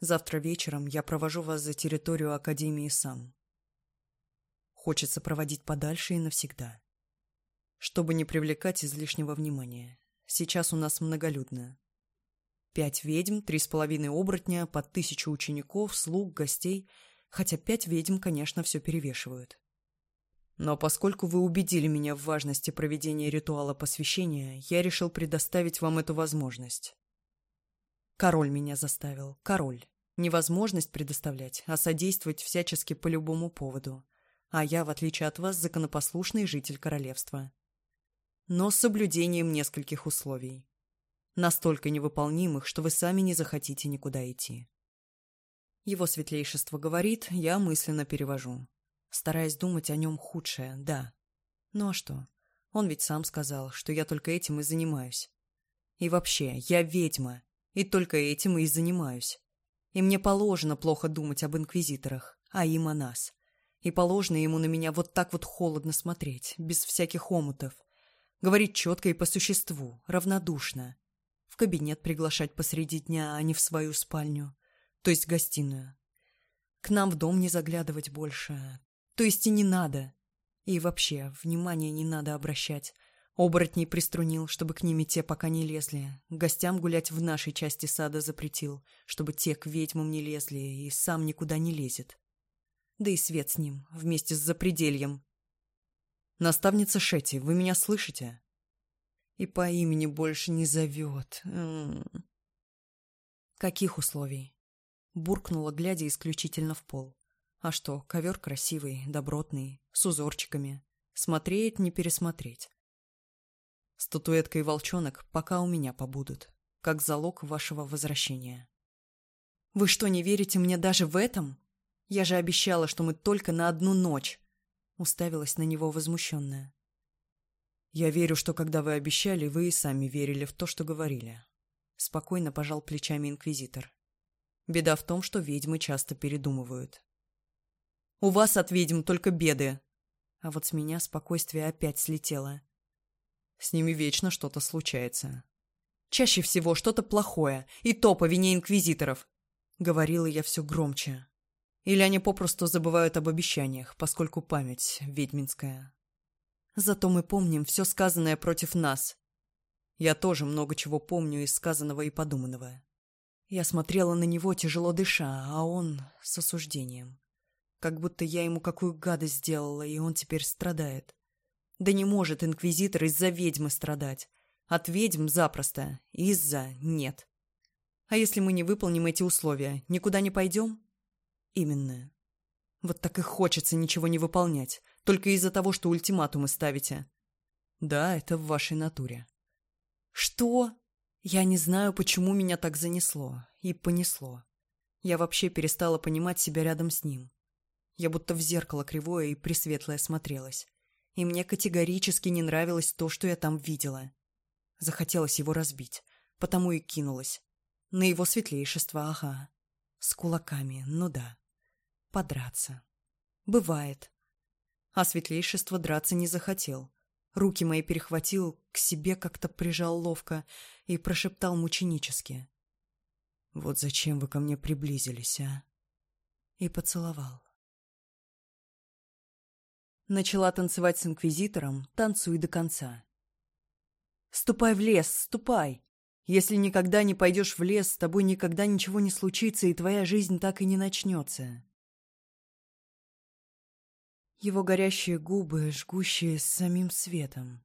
Завтра вечером я провожу вас за территорию Академии сам. Хочется проводить подальше и навсегда. Чтобы не привлекать излишнего внимания. Сейчас у нас многолюдно. Пять ведьм, три с половиной оборотня, по тысячу учеников, слуг, гостей. Хотя пять ведьм, конечно, все перевешивают. Но поскольку вы убедили меня в важности проведения ритуала посвящения, я решил предоставить вам эту возможность. Король меня заставил. Король невозможность предоставлять, а содействовать всячески по любому поводу. А я, в отличие от вас, законопослушный житель королевства. Но с соблюдением нескольких условий. Настолько невыполнимых, что вы сами не захотите никуда идти. Его светлейшество говорит, я мысленно перевожу. Стараясь думать о нем худшее, да. Ну а что? Он ведь сам сказал, что я только этим и занимаюсь. И вообще, я ведьма, и только этим и занимаюсь. И мне положено плохо думать об инквизиторах, а им о нас. И положено ему на меня вот так вот холодно смотреть, без всяких омутов. Говорить четко и по существу, равнодушно. В кабинет приглашать посреди дня, а не в свою спальню. То есть гостиную. К нам в дом не заглядывать больше. То есть и не надо. И вообще, внимание не надо обращать. Оборотней приструнил, чтобы к ними те пока не лезли. Гостям гулять в нашей части сада запретил, чтобы те к ведьмам не лезли и сам никуда не лезет. Да и свет с ним, вместе с запредельем. «Наставница Шети, вы меня слышите?» «И по имени больше не зовет. «Каких условий?» Буркнула, глядя исключительно в пол. «А что, ковер красивый, добротный, с узорчиками. Смотреть, не пересмотреть». Статуэтка и волчонок пока у меня побудут, как залог вашего возвращения. Вы что, не верите мне даже в этом? Я же обещала, что мы только на одну ночь. Уставилась на него возмущенная. Я верю, что когда вы обещали, вы и сами верили в то, что говорили. Спокойно пожал плечами инквизитор. Беда в том, что ведьмы часто передумывают. У вас от ведьм только беды. А вот с меня спокойствие опять слетело. С ними вечно что-то случается. Чаще всего что-то плохое, и то по вине инквизиторов. Говорила я все громче. Или они попросту забывают об обещаниях, поскольку память ведьминская. Зато мы помним все сказанное против нас. Я тоже много чего помню из сказанного и подуманного. Я смотрела на него, тяжело дыша, а он с осуждением. Как будто я ему какую гадость сделала, и он теперь страдает. Да не может инквизитор из-за ведьмы страдать. От ведьм запросто. Из-за нет. А если мы не выполним эти условия, никуда не пойдем? Именно. Вот так и хочется ничего не выполнять, только из-за того, что ультиматумы ставите. Да, это в вашей натуре. Что? Я не знаю, почему меня так занесло и понесло. Я вообще перестала понимать себя рядом с ним. Я будто в зеркало кривое и присветлое смотрелась и мне категорически не нравилось то, что я там видела. Захотелось его разбить, потому и кинулась. На его светлейшество, ага. С кулаками, ну да. Подраться. Бывает. А светлейшество драться не захотел. Руки мои перехватил, к себе как-то прижал ловко и прошептал мученически. «Вот зачем вы ко мне приблизились, а?» И поцеловал. Начала танцевать с инквизитором, танцуй до конца. «Ступай в лес, ступай! Если никогда не пойдешь в лес, с тобой никогда ничего не случится, и твоя жизнь так и не начнется». Его горящие губы, жгущие с самим светом.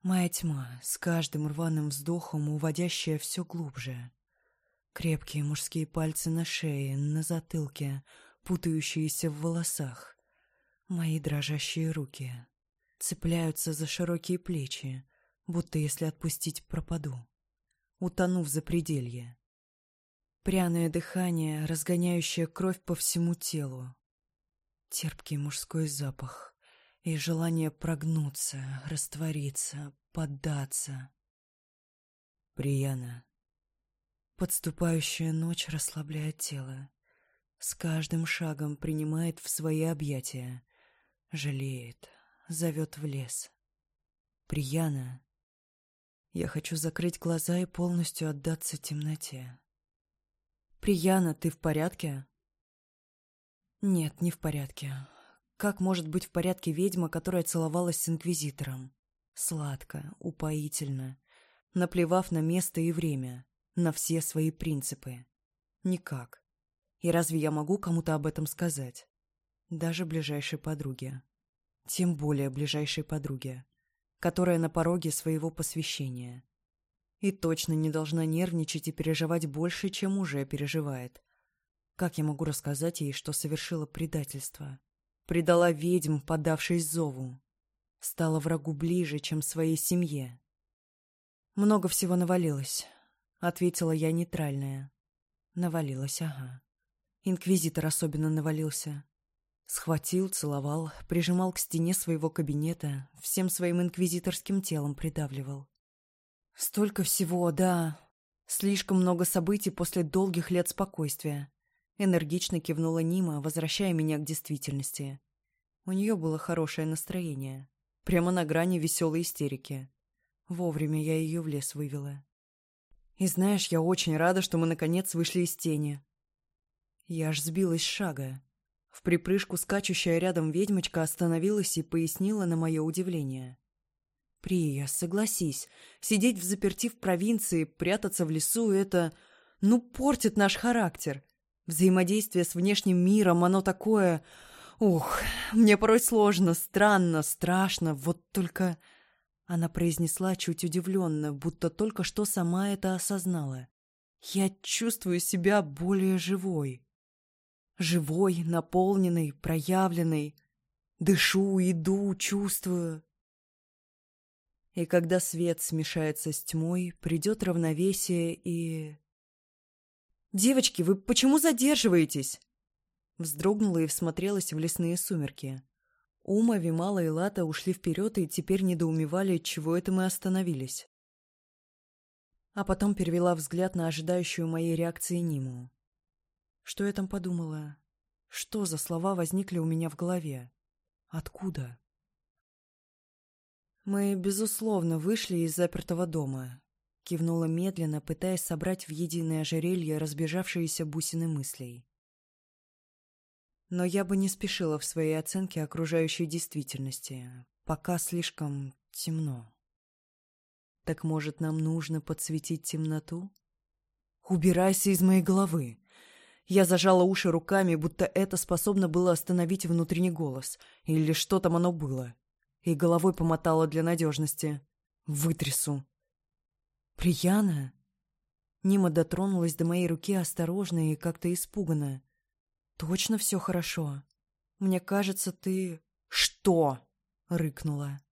Моя тьма, с каждым рваным вздохом уводящая все глубже. Крепкие мужские пальцы на шее, на затылке, путающиеся в волосах. Мои дрожащие руки цепляются за широкие плечи, будто если отпустить пропаду, утонув за пределье. Пряное дыхание, разгоняющее кровь по всему телу. Терпкий мужской запах и желание прогнуться, раствориться, поддаться. Прияна. Подступающая ночь расслабляет тело. С каждым шагом принимает в свои объятия, жалеет, зовет в лес. Прияна. Я хочу закрыть глаза и полностью отдаться темноте. Прияна, ты в порядке? Нет, не в порядке. Как может быть в порядке ведьма, которая целовалась с инквизитором? Сладко, упоительно, наплевав на место и время, на все свои принципы. Никак. И разве я могу кому-то об этом сказать? даже ближайшей подруге. Тем более ближайшей подруге, которая на пороге своего посвящения. И точно не должна нервничать и переживать больше, чем уже переживает. Как я могу рассказать ей, что совершила предательство? Предала ведьм, подавшись зову. Стала врагу ближе, чем своей семье. Много всего навалилось, ответила я нейтральная. Навалилось, ага. Инквизитор особенно навалился. Схватил, целовал, прижимал к стене своего кабинета, всем своим инквизиторским телом придавливал. Столько всего, да. Слишком много событий после долгих лет спокойствия. Энергично кивнула Нима, возвращая меня к действительности. У нее было хорошее настроение. Прямо на грани веселой истерики. Вовремя я ее в лес вывела. И знаешь, я очень рада, что мы наконец вышли из тени. Я аж сбилась с шага. В припрыжку скачущая рядом ведьмочка остановилась и пояснила на мое удивление. «Прия, согласись, сидеть в заперти в провинции, прятаться в лесу — это... ну, портит наш характер. Взаимодействие с внешним миром, оно такое... Ух, мне порой сложно, странно, страшно, вот только...» Она произнесла чуть удивленно, будто только что сама это осознала. «Я чувствую себя более живой» живой, наполненный, проявленный. Дышу, иду, чувствую. И когда свет смешается с тьмой, придет равновесие и... «Девочки, вы почему задерживаетесь?» Вздрогнула и всмотрелась в лесные сумерки. Ума, Вимала и Лата ушли вперед и теперь недоумевали, чего это мы остановились. А потом перевела взгляд на ожидающую моей реакции Ниму. Что я там подумала? Что за слова возникли у меня в голове? Откуда? Мы, безусловно, вышли из запертого дома. Кивнула медленно, пытаясь собрать в единое ожерелье разбежавшиеся бусины мыслей. Но я бы не спешила в своей оценке окружающей действительности. Пока слишком темно. Так может, нам нужно подсветить темноту? Убирайся из моей головы! Я зажала уши руками, будто это способно было остановить внутренний голос. Или что там оно было. И головой помотала для надежности. Вытрясу. «Прияна?» Нима дотронулась до моей руки осторожно и как-то испуганно. «Точно все хорошо? Мне кажется, ты...» «Что?» — рыкнула.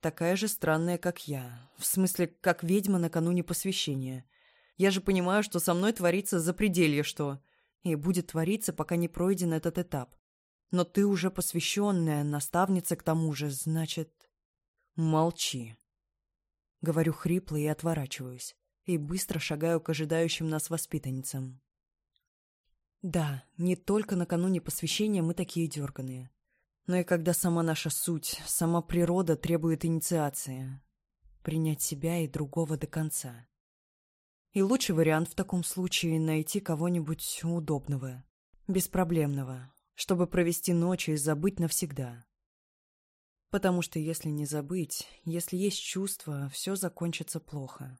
«Такая же странная, как я. В смысле, как ведьма накануне посвящения. Я же понимаю, что со мной творится запределье что. И будет твориться, пока не пройден этот этап. Но ты уже посвященная, наставница к тому же, значит... Молчи. Говорю хрипло и отворачиваюсь. И быстро шагаю к ожидающим нас воспитанницам. Да, не только накануне посвящения мы такие дерганые. Но и когда сама наша суть, сама природа требует инициации. Принять себя и другого до конца. И лучший вариант в таком случае – найти кого-нибудь удобного, беспроблемного, чтобы провести ночь и забыть навсегда. Потому что если не забыть, если есть чувства, все закончится плохо.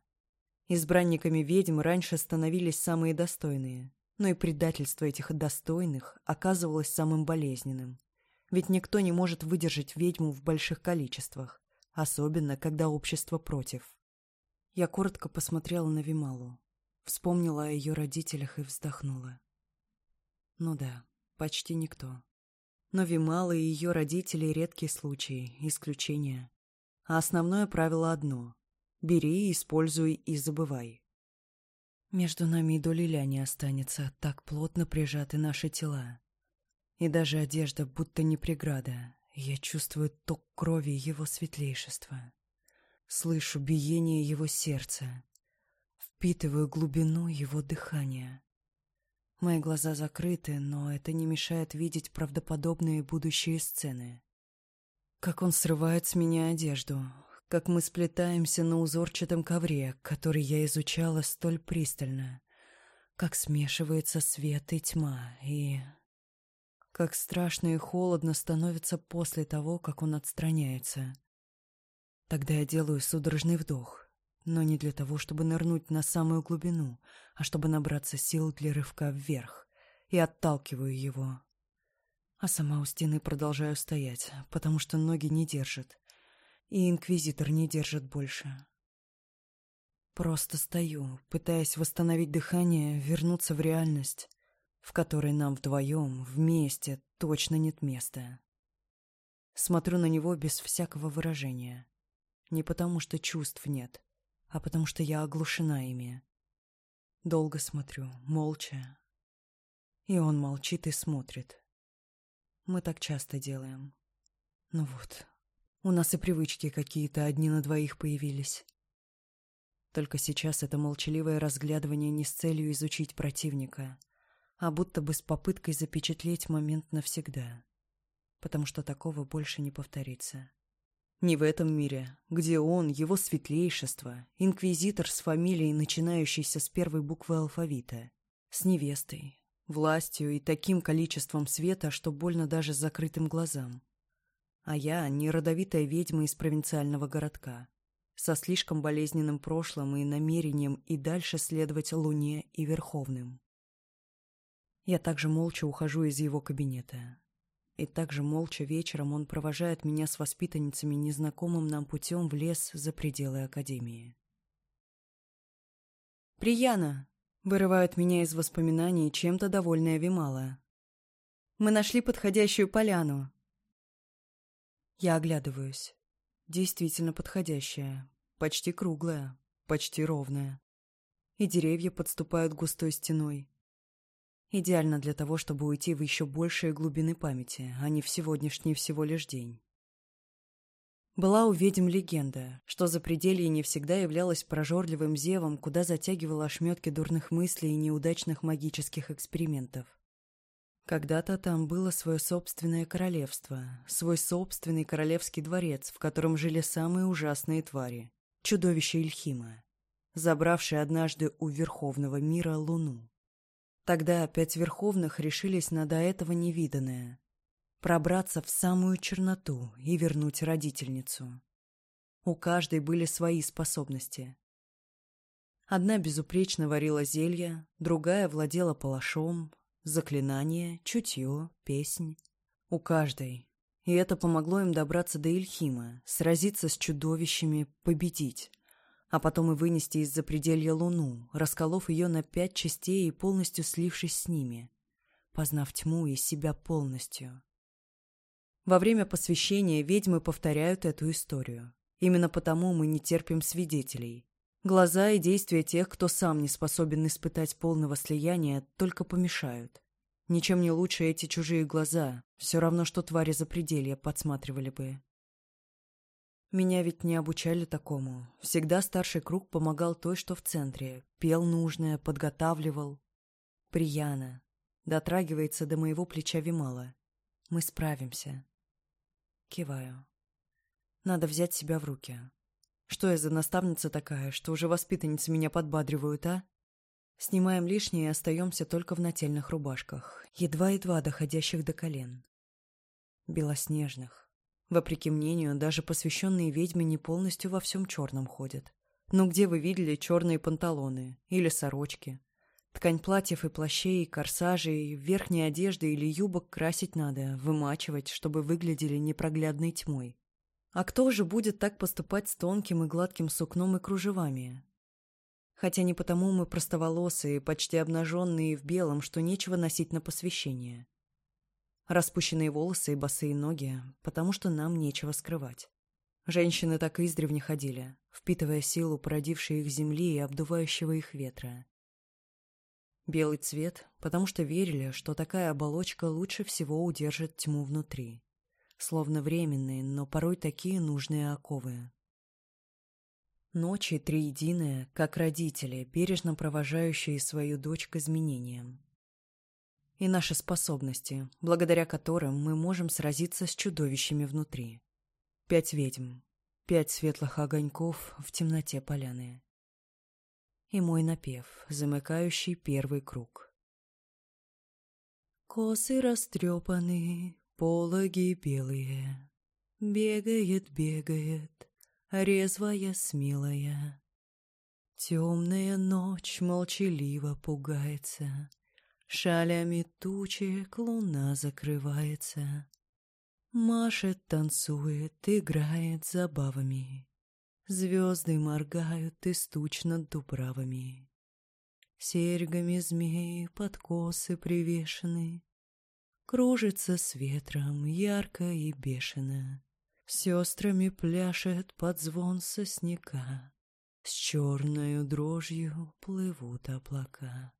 Избранниками ведьм раньше становились самые достойные, но и предательство этих достойных оказывалось самым болезненным. Ведь никто не может выдержать ведьму в больших количествах, особенно когда общество против. Я коротко посмотрела на Вималу, вспомнила о ее родителях и вздохнула. Ну да, почти никто. Но Вимала и ее родители — редкий случай, исключение. А основное правило одно — бери, используй и забывай. Между нами и до не останется, так плотно прижаты наши тела. И даже одежда будто не преграда. Я чувствую ток крови его светлейшества. Слышу биение его сердца, впитываю глубину его дыхания. Мои глаза закрыты, но это не мешает видеть правдоподобные будущие сцены. Как он срывает с меня одежду, как мы сплетаемся на узорчатом ковре, который я изучала столь пристально, как смешивается свет и тьма, и... Как страшно и холодно становится после того, как он отстраняется. Тогда я делаю судорожный вдох, но не для того, чтобы нырнуть на самую глубину, а чтобы набраться сил для рывка вверх, и отталкиваю его. А сама у стены продолжаю стоять, потому что ноги не держат, и инквизитор не держит больше. Просто стою, пытаясь восстановить дыхание, вернуться в реальность, в которой нам вдвоем, вместе, точно нет места. Смотрю на него без всякого выражения. Не потому, что чувств нет, а потому, что я оглушена ими. Долго смотрю, молча. И он молчит и смотрит. Мы так часто делаем. Ну вот, у нас и привычки какие-то одни на двоих появились. Только сейчас это молчаливое разглядывание не с целью изучить противника, а будто бы с попыткой запечатлеть момент навсегда. Потому что такого больше не повторится. Не в этом мире, где он, его светлейшество, инквизитор с фамилией, начинающейся с первой буквы алфавита, с невестой, властью и таким количеством света, что больно даже с закрытым глазам. А я — неродовитая ведьма из провинциального городка, со слишком болезненным прошлым и намерением и дальше следовать Луне и Верховным. Я также молча ухожу из его кабинета, и также молча вечером он провожает меня с воспитанницами незнакомым нам путем в лес за пределы академии. «Прияна!» — вырывает меня из воспоминаний чем-то довольная Вимала. «Мы нашли подходящую поляну!» Я оглядываюсь. Действительно подходящая. Почти круглая, почти ровная. И деревья подступают густой стеной. Идеально для того, чтобы уйти в еще большие глубины памяти, а не в сегодняшний всего лишь день. Была у ведьм легенда, что за запределье не всегда являлась прожорливым зевом, куда затягивала ошметки дурных мыслей и неудачных магических экспериментов. Когда-то там было свое собственное королевство, свой собственный королевский дворец, в котором жили самые ужасные твари – чудовище Ильхима, забравшие однажды у Верховного мира Луну. Тогда опять верховных решились на до этого невиданное — пробраться в самую черноту и вернуть родительницу. У каждой были свои способности. Одна безупречно варила зелья, другая владела палашом, заклинания, чутье, песнь. У каждой. И это помогло им добраться до Ильхима, сразиться с чудовищами, победить а потом и вынести из-за пределья луну, расколов ее на пять частей и полностью слившись с ними, познав тьму и себя полностью. Во время посвящения ведьмы повторяют эту историю. Именно потому мы не терпим свидетелей. Глаза и действия тех, кто сам не способен испытать полного слияния, только помешают. Ничем не лучше эти чужие глаза, все равно, что твари запределья подсматривали бы. Меня ведь не обучали такому. Всегда старший круг помогал той, что в центре. Пел нужное, подготавливал. Прияна. Дотрагивается до моего плеча Вимала. Мы справимся. Киваю. Надо взять себя в руки. Что я за наставница такая, что уже воспитанницы меня подбадривают, а? Снимаем лишнее и остаемся только в нательных рубашках, едва-едва доходящих до колен. Белоснежных. Вопреки мнению, даже посвященные ведьмы не полностью во всем черном ходят. Но где вы видели черные панталоны или сорочки? Ткань платьев и плащей, корсажей, верхней одежды или юбок красить надо, вымачивать, чтобы выглядели непроглядной тьмой. А кто же будет так поступать с тонким и гладким сукном и кружевами? Хотя не потому мы простоволосые, почти обнаженные в белом, что нечего носить на посвящение. Распущенные волосы и босые ноги, потому что нам нечего скрывать. Женщины так издревне ходили, впитывая силу породившей их земли и обдувающего их ветра. Белый цвет, потому что верили, что такая оболочка лучше всего удержит тьму внутри. Словно временные, но порой такие нужные оковы. Ночи триединые, как родители, бережно провожающие свою дочь к изменениям и наши способности, благодаря которым мы можем сразиться с чудовищами внутри. Пять ведьм, пять светлых огоньков в темноте поляны. И мой напев, замыкающий первый круг. Косы растрепаны, пологи белые. Бегает, бегает, резвая, смелая. Темная ночь молчаливо пугается — шалями тучек луна закрывается. Машет, танцует, играет забавами. Звезды моргают и стучно над дуправами. Серьгами змеи подкосы привешены. Кружится с ветром ярко и бешено. Сестрами пляшет под звон сосняка. С черною дрожью плывут облака.